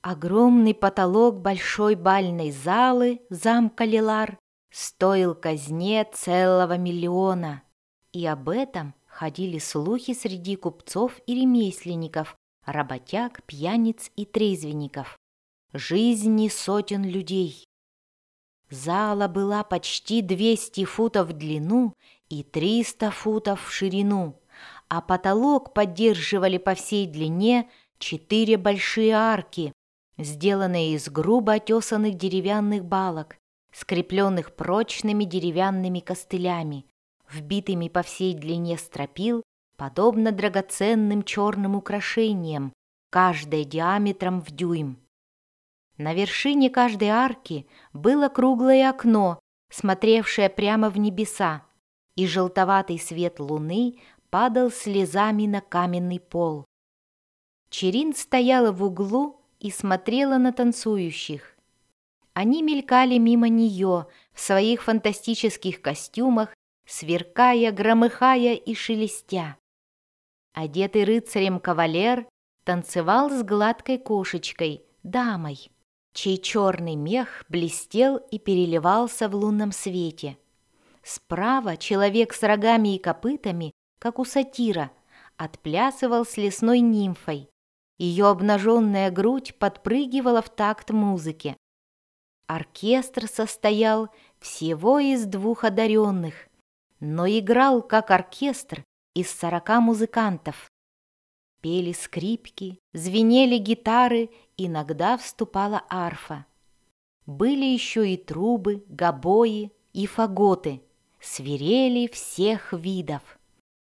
Огромный потолок большой бальной залы замка Лилар стоил казне целого миллиона. И об этом ходили слухи среди купцов и ремесленников, работяг, пьяниц и трезвенников. Жизни сотен людей. Зала была почти 200 футов в длину и 300 футов в ширину, а потолок поддерживали по всей длине четыре большие арки, сделанные из грубо отесанных деревянных балок, скрепленных прочными деревянными костылями, вбитыми по всей длине стропил, подобно драгоценным черным украшениям, каждое диаметром в дюйм. На вершине каждой арки было круглое окно, смотревшее прямо в небеса, и желтоватый свет луны падал слезами на каменный пол. Черин стояла в углу и смотрела на танцующих. Они мелькали мимо нее в своих фантастических костюмах, сверкая, громыхая и шелестя. Одетый рыцарем кавалер танцевал с гладкой кошечкой, дамой, чей черный мех блестел и переливался в лунном свете. Справа человек с рогами и копытами, как у сатира, отплясывал с лесной нимфой. Ее обнаженная грудь подпрыгивала в такт музыки. Оркестр состоял всего из двух одаренных, но играл как оркестр из сорока музыкантов. Пели скрипки, звенели гитары, иногда вступала арфа. Были еще и трубы, гобои и фаготы, свирели всех видов.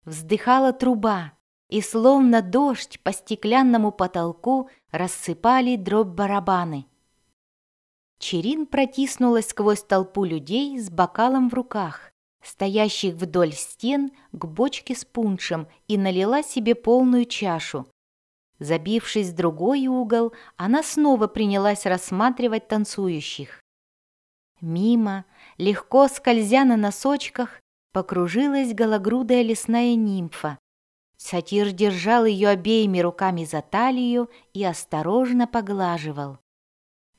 Вздыхала труба, и словно дождь по стеклянному потолку рассыпали дробь барабаны. Черин протиснулась сквозь толпу людей с бокалом в руках, стоящих вдоль стен к бочке с пуншем и налила себе полную чашу. Забившись в другой угол, она снова принялась рассматривать танцующих. Мимо, легко скользя на носочках, покружилась гологрудая лесная нимфа, Сатир держал ее обеими руками за талию и осторожно поглаживал.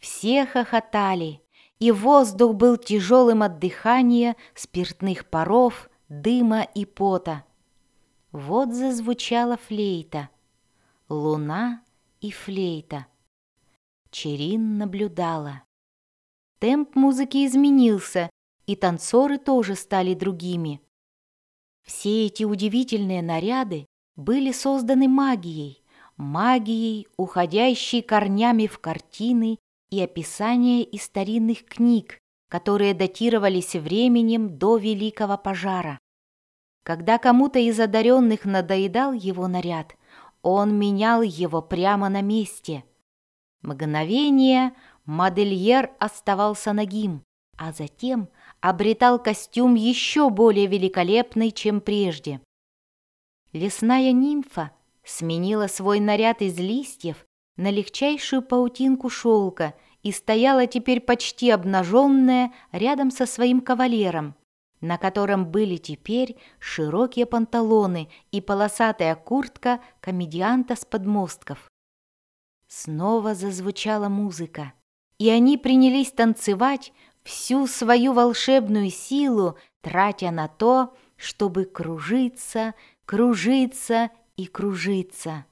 Все хохотали, и воздух был тяжелым от дыхания, спиртных паров, дыма и пота. Вот зазвучала флейта. Луна и флейта. Черин наблюдала. Темп музыки изменился, и танцоры тоже стали другими. Все эти удивительные наряды были созданы магией, магией, уходящей корнями в картины и описания из старинных книг, которые датировались временем до Великого пожара. Когда кому-то из одаренных надоедал его наряд, он менял его прямо на месте. Мгновение модельер оставался нагим, а затем обретал костюм еще более великолепный, чем прежде. Лесная нимфа сменила свой наряд из листьев на легчайшую паутинку шелка и стояла теперь почти обнаженная рядом со своим кавалером, на котором были теперь широкие панталоны и полосатая куртка комедианта с подмостков. Снова зазвучала музыка, и они принялись танцевать всю свою волшебную силу, тратя на то, чтобы кружиться, кружиться и кружиться.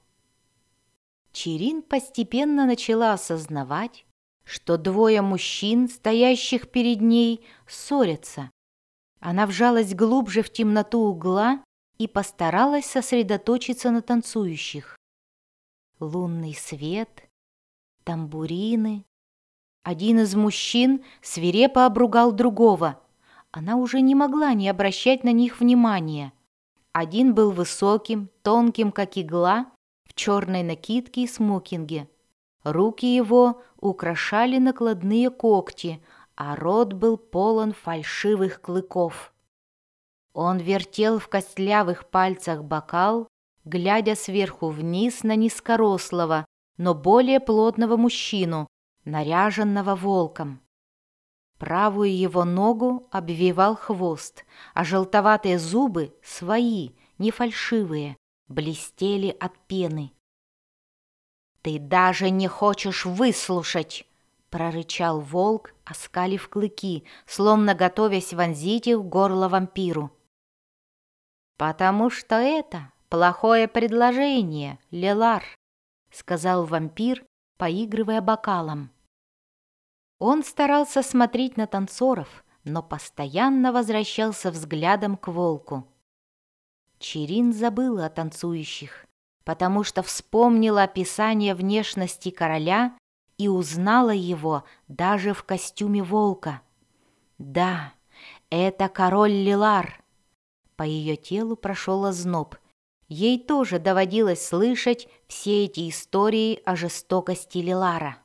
Черин постепенно начала осознавать, что двое мужчин, стоящих перед ней, ссорятся. Она вжалась глубже в темноту угла и постаралась сосредоточиться на танцующих. Лунный свет, тамбурины. Один из мужчин свирепо обругал другого. Она уже не могла не обращать на них внимания. Один был высоким, тонким, как игла, в черной накидке и смокинге. Руки его украшали накладные когти, а рот был полон фальшивых клыков. Он вертел в костлявых пальцах бокал, глядя сверху вниз на низкорослого, но более плотного мужчину, наряженного волком. Правую его ногу обвивал хвост, а желтоватые зубы, свои, не фальшивые, блестели от пены. «Ты даже не хочешь выслушать!» — прорычал волк, оскалив клыки, словно готовясь вонзить их в горло вампиру. «Потому что это плохое предложение, Лелар», — сказал вампир, поигрывая бокалом. Он старался смотреть на танцоров, но постоянно возвращался взглядом к волку. Черин забыла о танцующих, потому что вспомнила описание внешности короля и узнала его даже в костюме волка. Да, это король Лилар. По ее телу прошел озноб. Ей тоже доводилось слышать все эти истории о жестокости Лилара.